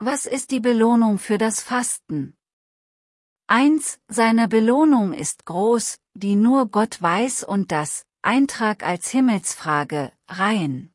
Was ist die Belohnung für das Fasten? 1. Seine Belohnung ist groß, die nur Gott weiß und das, Eintrag als Himmelsfrage, rein.